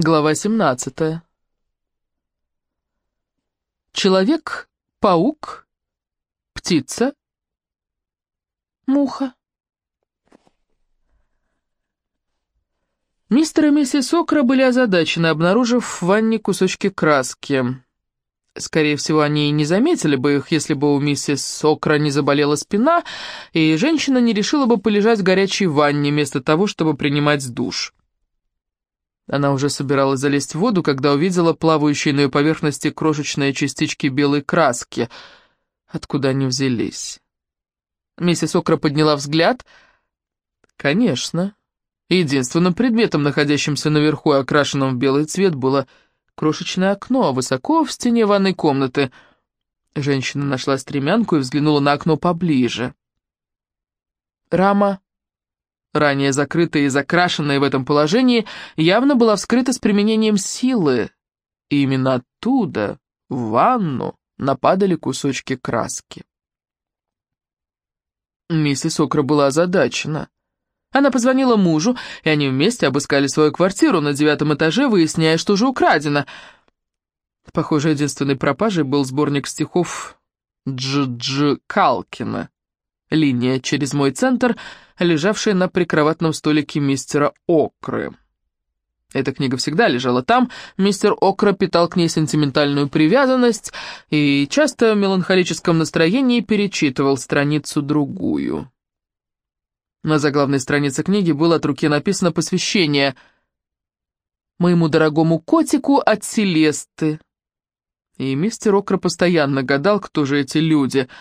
Глава 17. Человек, паук, птица, муха. Мистер и миссис Окра были озадачены, обнаружив в ванне кусочки краски. Скорее всего, они и не заметили бы их, если бы у миссис Окра не заболела спина, и женщина не решила бы полежать в горячей ванне вместо того, чтобы принимать душ. Она уже собиралась залезть в воду, когда увидела плавающие на ее поверхности крошечные частички белой краски. Откуда они взялись? Миссис Окра подняла взгляд. Конечно. Единственным предметом, находящимся наверху и окрашенным в белый цвет, было крошечное окно, высоко в стене ванной комнаты. Женщина нашла стремянку и взглянула на окно поближе. Рама ранее закрытая и закрашенная в этом положении, явно была вскрыта с применением силы. И именно оттуда, в ванну, нападали кусочки краски. Миссис Окра была озадачена. Она позвонила мужу, и они вместе обыскали свою квартиру на девятом этаже, выясняя, что же украдено. Похоже, единственной пропажей был сборник стихов Дж-Дж Калкина линия через мой центр, лежавшая на прикроватном столике мистера Окры. Эта книга всегда лежала там, мистер Окра питал к ней сентиментальную привязанность и часто в меланхолическом настроении перечитывал страницу-другую. На заглавной странице книги было от руки написано посвящение «Моему дорогому котику от Селесты». И мистер Окра постоянно гадал, кто же эти люди —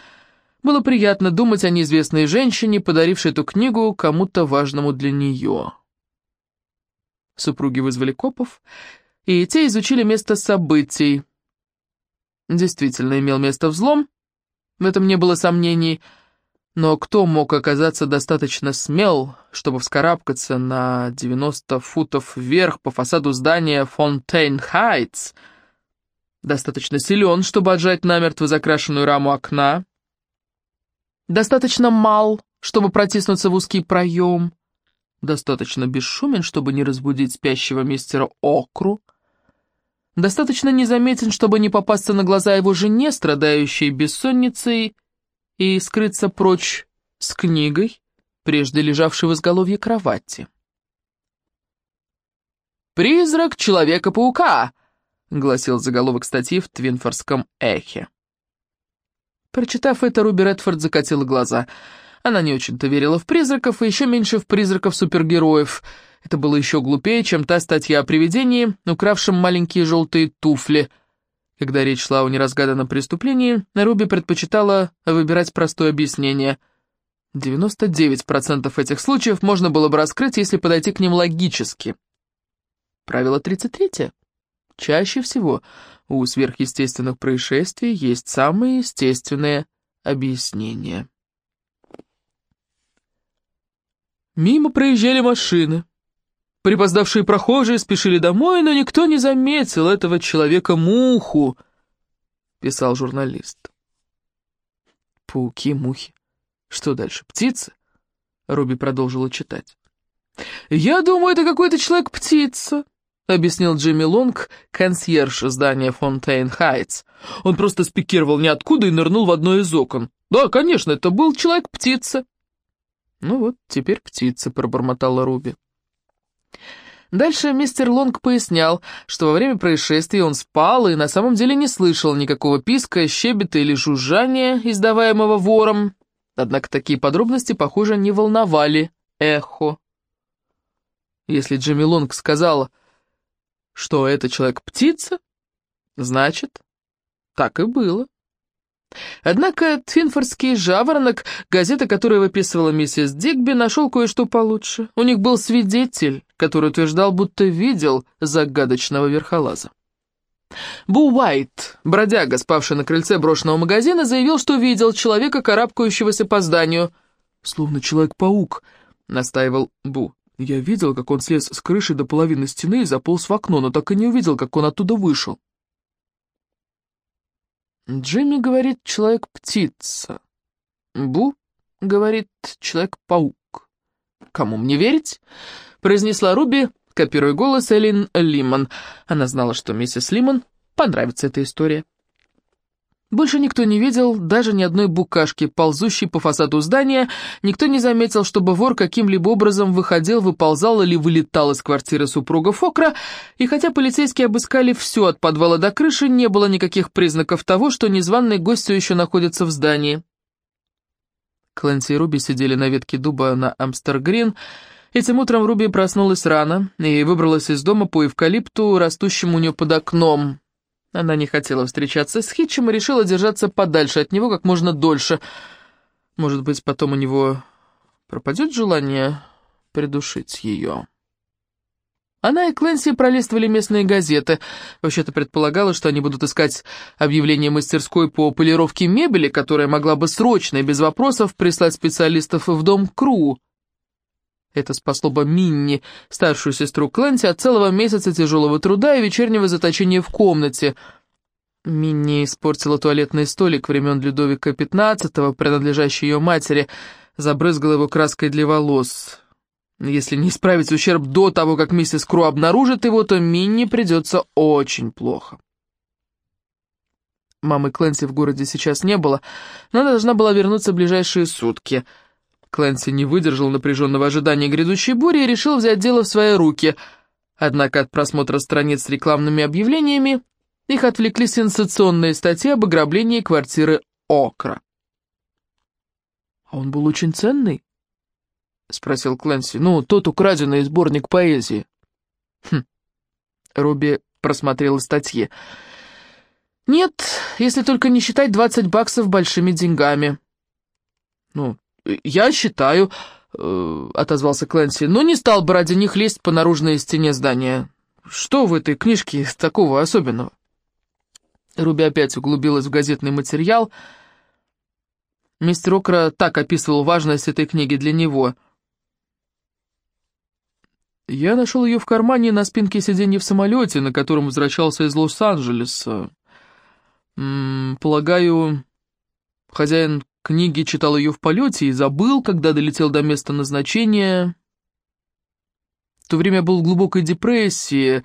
было приятно думать о неизвестной женщине, подарившей эту книгу кому-то важному для нее. Супруги вызвали копов, и те изучили место событий. Действительно имел место взлом, в этом не было сомнений, но кто мог оказаться достаточно смел, чтобы вскарабкаться на 90 футов вверх по фасаду здания Фонтейн Хайтс, достаточно силен, чтобы отжать намертво закрашенную раму окна, Достаточно мал, чтобы протиснуться в узкий проем. Достаточно бесшумен, чтобы не разбудить спящего мистера Окру. Достаточно незаметен, чтобы не попасться на глаза его жене, страдающей бессонницей, и скрыться прочь с книгой, прежде лежавшей в изголовье кровати. «Призрак Человека-паука!» — гласил заголовок статьи в Твинфорском эхе. Прочитав это, Руби Редфорд закатила глаза. Она не очень-то верила в призраков, и еще меньше в призраков-супергероев. Это было еще глупее, чем та статья о привидении, укравшем маленькие желтые туфли. Когда речь шла о неразгаданном преступлении, Руби предпочитала выбирать простое объяснение. 99% этих случаев можно было бы раскрыть, если подойти к ним логически. Правило 33. Чаще всего у сверхъестественных происшествий есть самое естественное объяснение. Мимо проезжали машины. Припоздавшие прохожие спешили домой, но никто не заметил этого человека-муху, писал журналист. Пауки, мухи. Что дальше, птицы? Руби продолжила читать. «Я думаю, это какой-то человек-птица», — объяснил Джимми Лонг, консьерж здания Фонтейн Хайтс. Он просто спикировал ниоткуда и нырнул в одно из окон. «Да, конечно, это был человек-птица». «Ну вот, теперь птица», — пробормотала Руби. Дальше мистер Лонг пояснял, что во время происшествия он спал и на самом деле не слышал никакого писка, щебета или жужжания, издаваемого вором. Однако такие подробности, похоже, не волновали эхо. Если Джимми Лонг сказал что это человек-птица, значит, так и было. Однако Твинфордский жаворонок, газета, которую выписывала миссис Дигби, нашел кое-что получше. У них был свидетель, который утверждал, будто видел загадочного верхолаза. Бу Уайт, бродяга, спавший на крыльце брошенного магазина, заявил, что видел человека, карабкающегося по зданию. «Словно человек-паук», — настаивал Бу. Я видел, как он слез с крыши до половины стены и заполз в окно, но так и не увидел, как он оттуда вышел. Джимми говорит «человек-птица». Бу говорит «человек-паук». «Кому мне верить?» — произнесла Руби, копируя голос Эллин Лимон. Она знала, что миссис Лимон понравится эта история. Больше никто не видел даже ни одной букашки, ползущей по фасаду здания, никто не заметил, чтобы вор каким-либо образом выходил, выползал или вылетал из квартиры супруга Фокра, и хотя полицейские обыскали все от подвала до крыши, не было никаких признаков того, что незваный гость все еще находится в здании. Клэнси и Руби сидели на ветке дуба на Амстер-Грин. Этим утром Руби проснулась рано и выбралась из дома по эвкалипту, растущему у нее под окном. Она не хотела встречаться с Хитчем и решила держаться подальше от него как можно дольше. Может быть, потом у него пропадет желание придушить ее. Она и Клэнси пролистывали местные газеты. Вообще-то предполагала, что они будут искать объявление мастерской по полировке мебели, которая могла бы срочно и без вопросов прислать специалистов в дом Кру. Это спасло бы Минни, старшую сестру Клэнси, от целого месяца тяжелого труда и вечернего заточения в комнате. Минни испортила туалетный столик времен Людовика XV, принадлежащий ее матери, забрызгала его краской для волос. Если не исправить ущерб до того, как миссис Кру обнаружит его, то Минни придется очень плохо. Мамы Клэнси в городе сейчас не было, но она должна была вернуться в ближайшие сутки — Клэнси не выдержал напряженного ожидания грядущей бури и решил взять дело в свои руки. Однако от просмотра страниц с рекламными объявлениями их отвлекли сенсационные статьи об ограблении квартиры Окра. «А он был очень ценный?» — спросил Клэнси. «Ну, тот украденный сборник поэзии». «Хм». Руби просмотрела статьи. «Нет, если только не считать 20 баксов большими деньгами». «Ну, «Я считаю», э, — отозвался Клэнси, — «но не стал бы ради них лезть по наружной стене здания. Что в этой книжке такого особенного?» Руби опять углубилась в газетный материал. Мистер Окра так описывал важность этой книги для него. «Я нашел ее в кармане на спинке сиденья в самолете, на котором возвращался из Лос-Анджелеса. Полагаю, хозяин Книги читал ее в полете и забыл, когда долетел до места назначения. В то время был в глубокой депрессии,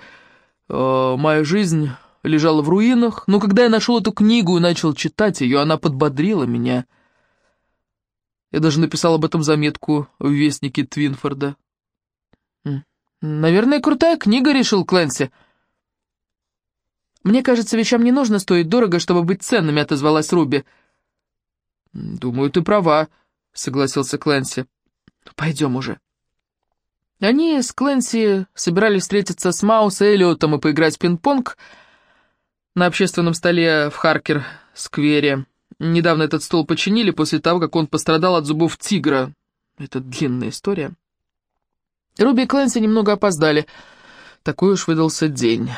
э, моя жизнь лежала в руинах, но когда я нашел эту книгу и начал читать ее, она подбодрила меня. Я даже написал об этом заметку в Вестнике Твинфорда. «Наверное, крутая книга», — решил Клэнси. «Мне кажется, вещам не нужно стоить дорого, чтобы быть ценными», — отозвалась Руби. «Руби». «Думаю, ты права», — согласился Клэнси. «Пойдем уже». Они с Клэнси собирались встретиться с Маус и Эллиотом и поиграть в пинг-понг на общественном столе в Харкер-сквере. Недавно этот стол починили после того, как он пострадал от зубов тигра. Это длинная история. Руби и Клэнси немного опоздали. Такой уж выдался день.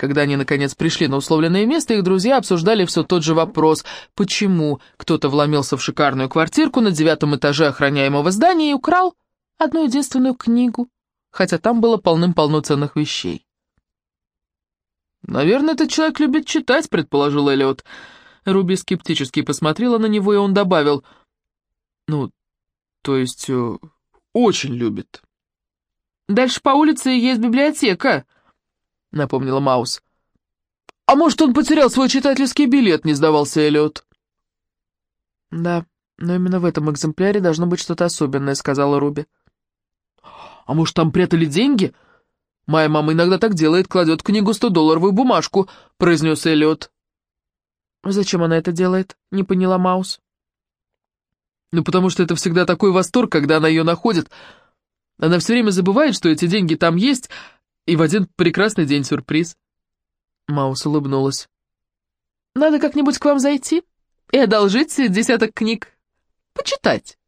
Когда они, наконец, пришли на условленное место, их друзья обсуждали все тот же вопрос, почему кто-то вломился в шикарную квартирку на девятом этаже охраняемого здания и украл одну единственную книгу, хотя там было полным-полно ценных вещей. «Наверное, этот человек любит читать», — предположил Эллиот. Руби скептически посмотрела на него, и он добавил, «Ну, то есть, э, очень любит». «Дальше по улице есть библиотека», — напомнила Маус. «А может, он потерял свой читательский билет?» — не сдавался Эллиот. «Да, но именно в этом экземпляре должно быть что-то особенное», — сказала Руби. «А может, там прятали деньги?» «Моя мама иногда так делает, кладет книгу долларовую бумажку», — произнес Эллиот. «Зачем она это делает?» — не поняла Маус. «Ну, потому что это всегда такой восторг, когда она ее находит. Она все время забывает, что эти деньги там есть, и в один прекрасный день сюрприз. Маус улыбнулась. «Надо как-нибудь к вам зайти и одолжить десяток книг. Почитать».